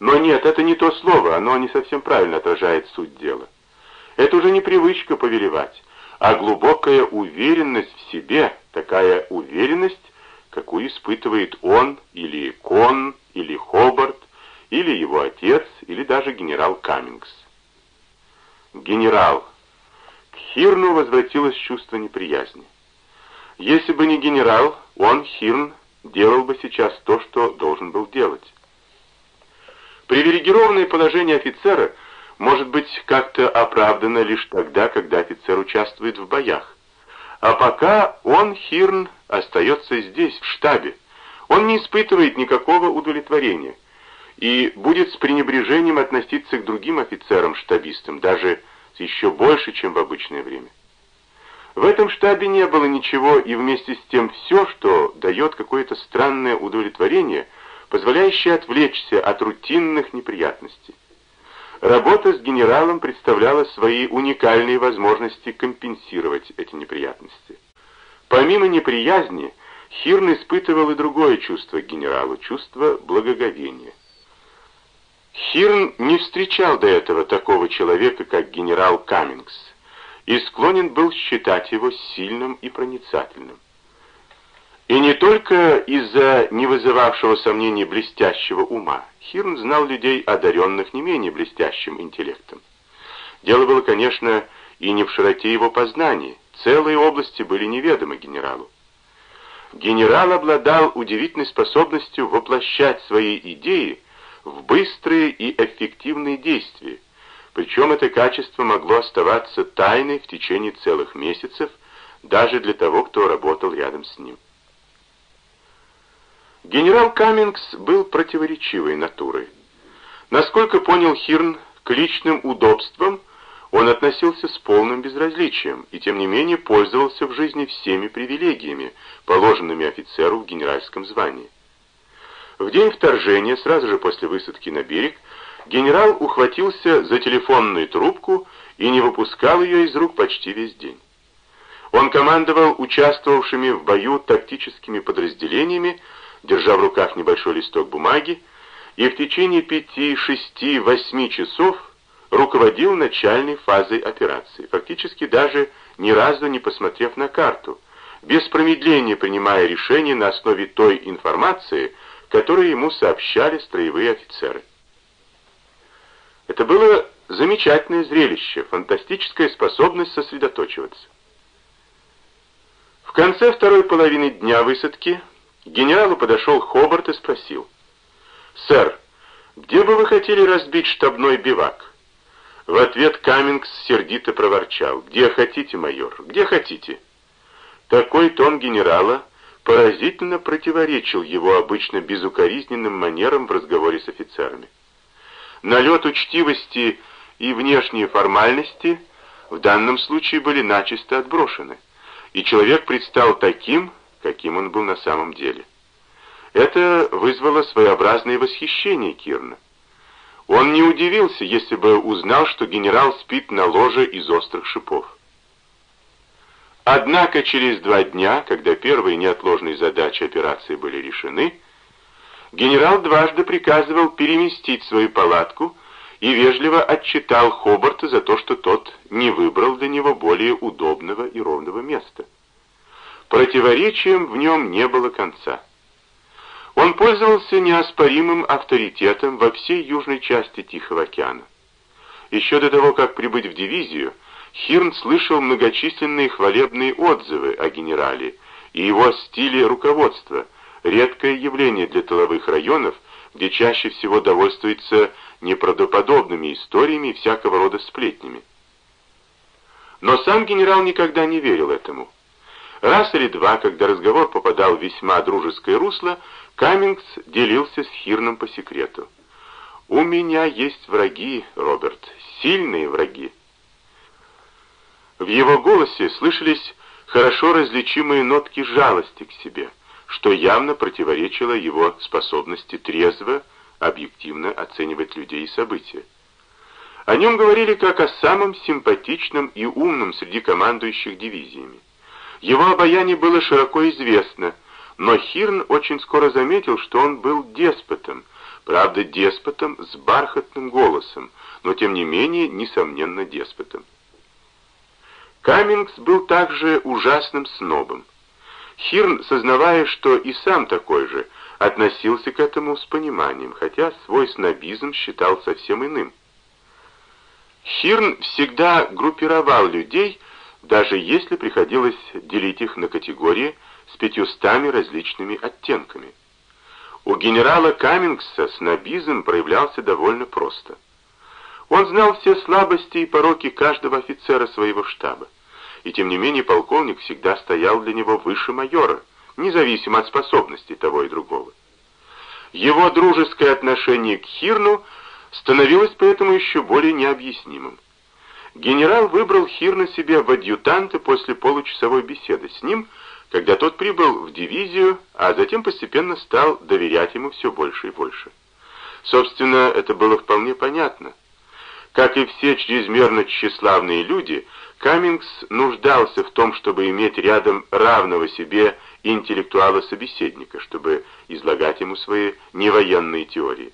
Но нет, это не то слово, оно не совсем правильно отражает суть дела. Это уже не привычка повелевать, а глубокая уверенность в себе, такая уверенность, какую испытывает он, или Кон, или Хобарт, или его отец, или даже генерал Каммингс. Генерал. К Хирну возвратилось чувство неприязни. Если бы не генерал, он, Хирн, делал бы сейчас то, что должен был делать. Привилегированное положение офицера может быть как-то оправдано лишь тогда, когда офицер участвует в боях. А пока он, Хирн, остается здесь, в штабе. Он не испытывает никакого удовлетворения и будет с пренебрежением относиться к другим офицерам-штабистам, даже еще больше, чем в обычное время. В этом штабе не было ничего, и вместе с тем все, что дает какое-то странное удовлетворение, позволяющее отвлечься от рутинных неприятностей. Работа с генералом представляла свои уникальные возможности компенсировать эти неприятности. Помимо неприязни, Хирн испытывал и другое чувство к генералу, чувство благоговения. Хирн не встречал до этого такого человека, как генерал Каммингс и склонен был считать его сильным и проницательным. И не только из-за не вызывавшего сомнений блестящего ума. Хирн знал людей, одаренных не менее блестящим интеллектом. Дело было, конечно, и не в широте его познаний. Целые области были неведомы генералу. Генерал обладал удивительной способностью воплощать свои идеи в быстрые и эффективные действия, причем это качество могло оставаться тайной в течение целых месяцев, даже для того, кто работал рядом с ним. Генерал Каммингс был противоречивой натурой. Насколько понял Хирн, к личным удобствам он относился с полным безразличием и, тем не менее, пользовался в жизни всеми привилегиями, положенными офицеру в генеральском звании. В день вторжения, сразу же после высадки на берег, Генерал ухватился за телефонную трубку и не выпускал ее из рук почти весь день. Он командовал участвовавшими в бою тактическими подразделениями, держа в руках небольшой листок бумаги, и в течение пяти, шести, восьми часов руководил начальной фазой операции, фактически даже ни разу не посмотрев на карту, без промедления принимая решения на основе той информации, которую ему сообщали строевые офицеры. Это было замечательное зрелище, фантастическая способность сосредоточиваться. В конце второй половины дня высадки к генералу подошел Хобарт и спросил, «Сэр, где бы вы хотели разбить штабной бивак?» В ответ Каммингс сердито проворчал, «Где хотите, майор, где хотите». Такой тон генерала поразительно противоречил его обычно безукоризненным манерам в разговоре с офицерами. Налет учтивости и внешние формальности в данном случае были начисто отброшены, и человек предстал таким, каким он был на самом деле. Это вызвало своеобразное восхищение Кирна. Он не удивился, если бы узнал, что генерал спит на ложе из острых шипов. Однако через два дня, когда первые неотложные задачи операции были решены, генерал дважды приказывал переместить свою палатку и вежливо отчитал Хобарта за то, что тот не выбрал для него более удобного и ровного места. Противоречием в нем не было конца. Он пользовался неоспоримым авторитетом во всей южной части Тихого океана. Еще до того, как прибыть в дивизию, Хирн слышал многочисленные хвалебные отзывы о генерале и его стиле руководства – редкое явление для тыловых районов, где чаще всего довольствуется неправдоподобными историями и всякого рода сплетнями. Но сам генерал никогда не верил этому. Раз или два, когда разговор попадал в весьма дружеское русло, Каммингс делился с Хирном по секрету. «У меня есть враги, Роберт, сильные враги». В его голосе слышались хорошо различимые нотки жалости к себе что явно противоречило его способности трезво, объективно оценивать людей и события. О нем говорили как о самом симпатичном и умном среди командующих дивизиями. Его обаяние было широко известно, но Хирн очень скоро заметил, что он был деспотом, правда, деспотом с бархатным голосом, но тем не менее, несомненно, деспотом. Каммингс был также ужасным снобом. Хирн, сознавая, что и сам такой же, относился к этому с пониманием, хотя свой снобизм считал совсем иным. Хирн всегда группировал людей, даже если приходилось делить их на категории с пятьюстами различными оттенками. У генерала Каммингса снобизм проявлялся довольно просто. Он знал все слабости и пороки каждого офицера своего штаба, и тем не менее полковник всегда стоял для него выше майора, независимо от способностей того и другого. Его дружеское отношение к Хирну становилось поэтому еще более необъяснимым. Генерал выбрал Хирна себе в адъютанты после получасовой беседы с ним, когда тот прибыл в дивизию, а затем постепенно стал доверять ему все больше и больше. Собственно, это было вполне понятно. Как и все чрезмерно тщеславные люди, Каммингс нуждался в том, чтобы иметь рядом равного себе интеллектуала-собеседника, чтобы излагать ему свои невоенные теории.